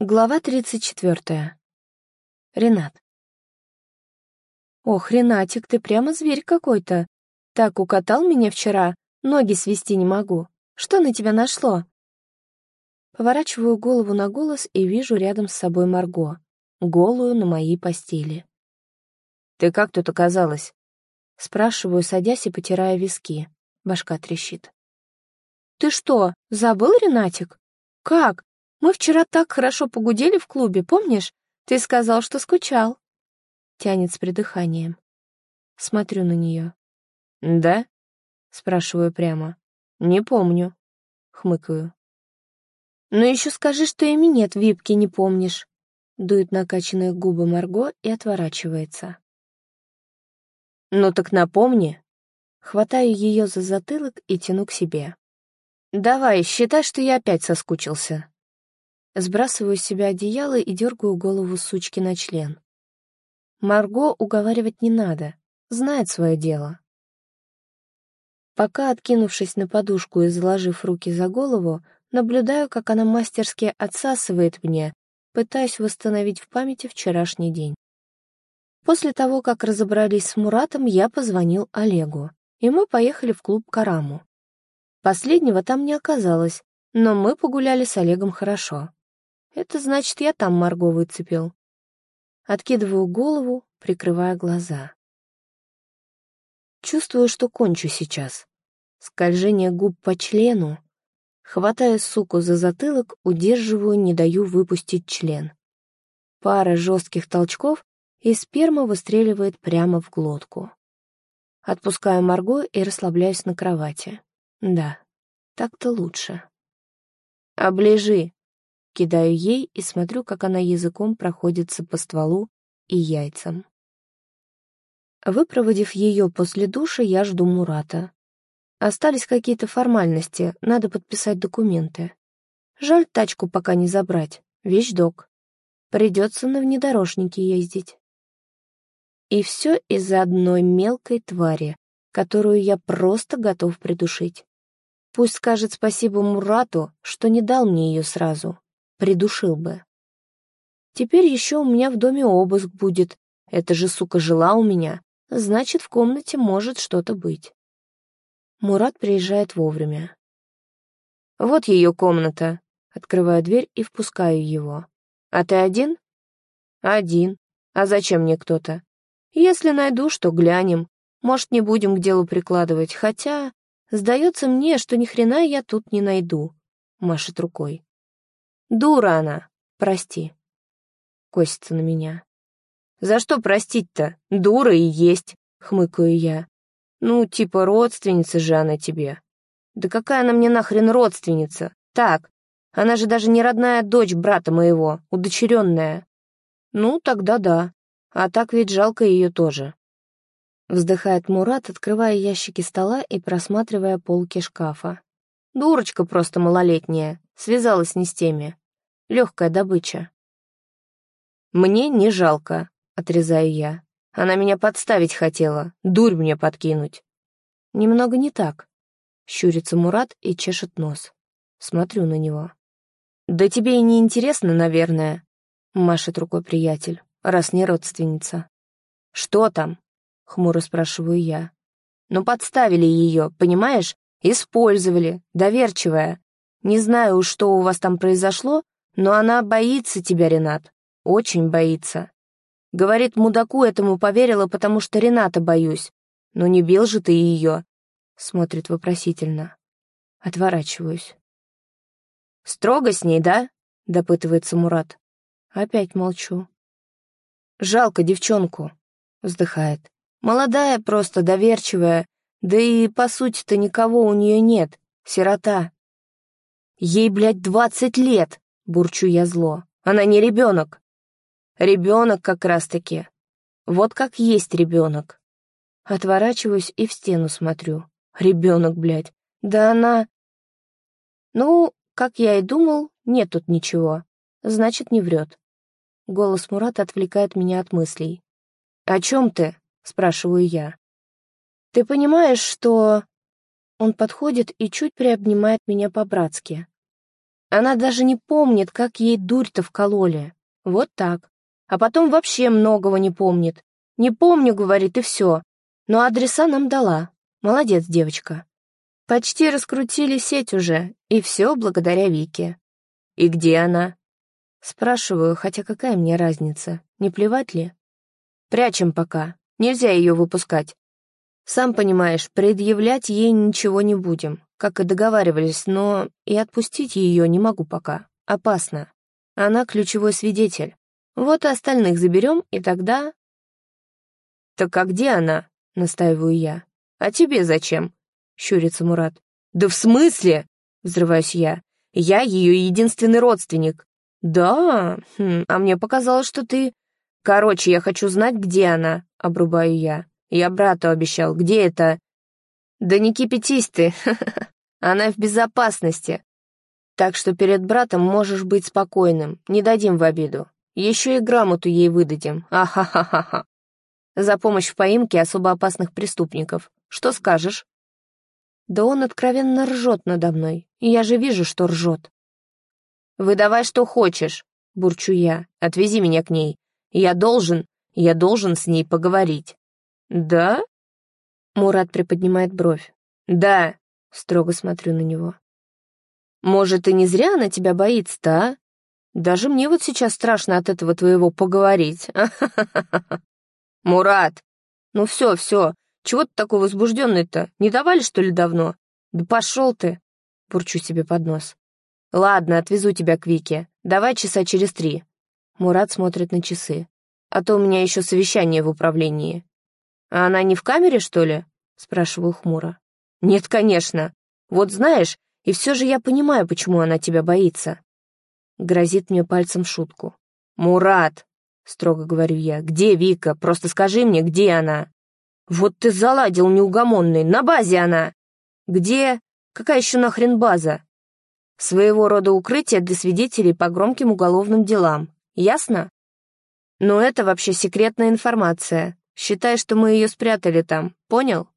Глава 34. Ренат. «Ох, Ренатик, ты прямо зверь какой-то. Так укатал меня вчера, ноги свести не могу. Что на тебя нашло?» Поворачиваю голову на голос и вижу рядом с собой Марго, голую на моей постели. «Ты как тут оказалась?» Спрашиваю, садясь и потирая виски. Башка трещит. «Ты что, забыл, Ренатик? Как? Мы вчера так хорошо погудели в клубе, помнишь? Ты сказал, что скучал. Тянет с придыханием. Смотрю на нее. «Да?» — спрашиваю прямо. «Не помню», — хмыкаю. «Ну еще скажи, что и минет в випке не помнишь», — дует накачанные губы Марго и отворачивается. «Ну так напомни». Хватаю ее за затылок и тяну к себе. «Давай, считай, что я опять соскучился». Сбрасываю с себя одеяло и дергаю голову сучки на член. Марго уговаривать не надо, знает свое дело. Пока, откинувшись на подушку и заложив руки за голову, наблюдаю, как она мастерски отсасывает мне, пытаясь восстановить в памяти вчерашний день. После того, как разобрались с Муратом, я позвонил Олегу, и мы поехали в клуб «Караму». Последнего там не оказалось, но мы погуляли с Олегом хорошо. Это значит, я там Марго выцепил. Откидываю голову, прикрывая глаза. Чувствую, что кончу сейчас. Скольжение губ по члену. Хватая суку за затылок, удерживаю, не даю выпустить член. Пара жестких толчков, и сперма выстреливает прямо в глотку. Отпускаю Марго и расслабляюсь на кровати. Да, так-то лучше. «Оближи!» Кидаю ей и смотрю, как она языком проходится по стволу и яйцам. Выпроводив ее после душа, я жду Мурата. Остались какие-то формальности, надо подписать документы. Жаль тачку пока не забрать, вещдок. Придется на внедорожнике ездить. И все из-за одной мелкой твари, которую я просто готов придушить. Пусть скажет спасибо Мурату, что не дал мне ее сразу придушил бы. Теперь еще у меня в доме обыск будет. Эта же сука жила у меня, значит, в комнате может что-то быть. Мурат приезжает вовремя. «Вот ее комната». Открываю дверь и впускаю его. «А ты один?» «Один. А зачем мне кто-то?» «Если найду, что глянем. Может, не будем к делу прикладывать, хотя, сдается мне, что ни хрена я тут не найду», — машет рукой. Дура она, прости. Косится на меня. За что простить-то? Дура и есть, хмыкаю я. Ну, типа родственница же она тебе. Да какая она мне нахрен родственница? Так, она же даже не родная дочь брата моего, удочеренная. Ну, тогда да. А так ведь жалко ее тоже. Вздыхает Мурат, открывая ящики стола и просматривая полки шкафа. Дурочка просто малолетняя, связалась не с теми. Легкая добыча. «Мне не жалко», — отрезаю я. «Она меня подставить хотела, дурь мне подкинуть». «Немного не так», — щурится Мурат и чешет нос. Смотрю на него. «Да тебе и не интересно, наверное», — машет рукой приятель, раз не родственница. «Что там?» — хмуро спрашиваю я. «Ну, подставили ее, понимаешь? Использовали, доверчивая. Не знаю что у вас там произошло, но она боится тебя, Ренат. Очень боится. Говорит, мудаку этому поверила, потому что Рената боюсь. Но не бил же ты ее. Смотрит вопросительно. Отворачиваюсь. «Строго с ней, да?» — допытывается Мурат. Опять молчу. «Жалко девчонку», — вздыхает. «Молодая просто, доверчивая. Да и, по сути-то, никого у нее нет. Сирота. Ей, блядь, двадцать лет!» бурчу я зло. Она не ребенок. Ребенок как раз-таки. Вот как есть ребенок. Отворачиваюсь и в стену смотрю. Ребенок, блядь. Да она... Ну, как я и думал, нет тут ничего. Значит, не врет. Голос Мурата отвлекает меня от мыслей. «О чем ты?» — спрашиваю я. «Ты понимаешь, что...» Он подходит и чуть приобнимает меня по-братски. Она даже не помнит, как ей дурь-то вкололи. Вот так. А потом вообще многого не помнит. Не помню, говорит, и все. Но адреса нам дала. Молодец, девочка. Почти раскрутили сеть уже, и все благодаря Вике. И где она? Спрашиваю, хотя какая мне разница, не плевать ли? Прячем пока, нельзя ее выпускать. Сам понимаешь, предъявлять ей ничего не будем, как и договаривались, но и отпустить ее не могу пока. Опасно. Она ключевой свидетель. Вот и остальных заберем, и тогда... «Так а где она?» — настаиваю я. «А тебе зачем?» — щурится Мурат. «Да в смысле?» — взрываюсь я. «Я ее единственный родственник». «Да? Хм, а мне показалось, что ты...» «Короче, я хочу знать, где она», — обрубаю я. Я брату обещал. Где это?» «Да не кипятись ты. Она в безопасности. Так что перед братом можешь быть спокойным. Не дадим в обиду. Еще и грамоту ей выдадим. Ахахахаха. За помощь в поимке особо опасных преступников. Что скажешь?» Да он откровенно ржет надо мной, я же вижу, что ржет. «Выдавай, что хочешь», — бурчу я, — «отвези меня к ней. Я должен, я должен с ней поговорить». «Да?» Мурат приподнимает бровь. «Да», — строго смотрю на него. «Может, и не зря она тебя боится-то, а? Даже мне вот сейчас страшно от этого твоего поговорить. Мурат! Ну все, все, чего ты такой возбужденный-то? Не давали, что ли, давно? Да пошел ты!» Бурчу себе под нос. «Ладно, отвезу тебя к Вике. Давай часа через три». Мурат смотрит на часы. «А то у меня еще совещание в управлении. «А она не в камере, что ли?» — спрашиваю хмуро. «Нет, конечно. Вот знаешь, и все же я понимаю, почему она тебя боится». Грозит мне пальцем в шутку. «Мурат!» — строго говорю я. «Где Вика? Просто скажи мне, где она?» «Вот ты заладил неугомонный, на базе она!» «Где? Какая еще нахрен база?» «Своего рода укрытие для свидетелей по громким уголовным делам. Ясно?» «Но это вообще секретная информация. Считай, что мы ее спрятали там, понял?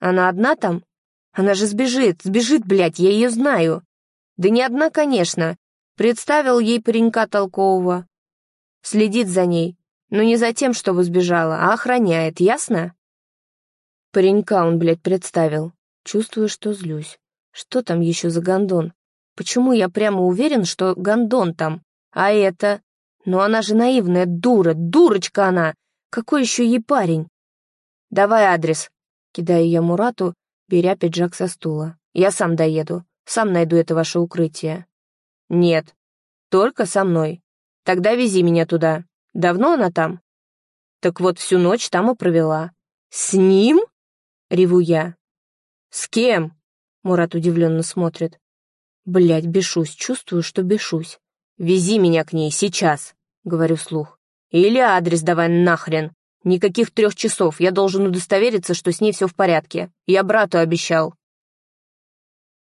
Она одна там? Она же сбежит, сбежит, блядь, я ее знаю. Да не одна, конечно. Представил ей паренька толкового. Следит за ней, но не за тем, чтобы сбежала, а охраняет, ясно? Паренька он, блядь, представил. Чувствую, что злюсь. Что там еще за гондон? Почему я прямо уверен, что гондон там? А это? Ну она же наивная дура, дурочка она. Какой еще ей парень? Давай адрес. Кидаю я Мурату, беря пиджак со стула. Я сам доеду. Сам найду это ваше укрытие. Нет. Только со мной. Тогда вези меня туда. Давно она там? Так вот, всю ночь там и провела. С ним? Реву я. С кем? Мурат удивленно смотрит. Блять, бешусь, чувствую, что бешусь. Вези меня к ней сейчас, говорю вслух. Или адрес давай нахрен. Никаких трех часов, я должен удостовериться, что с ней все в порядке. Я брату обещал.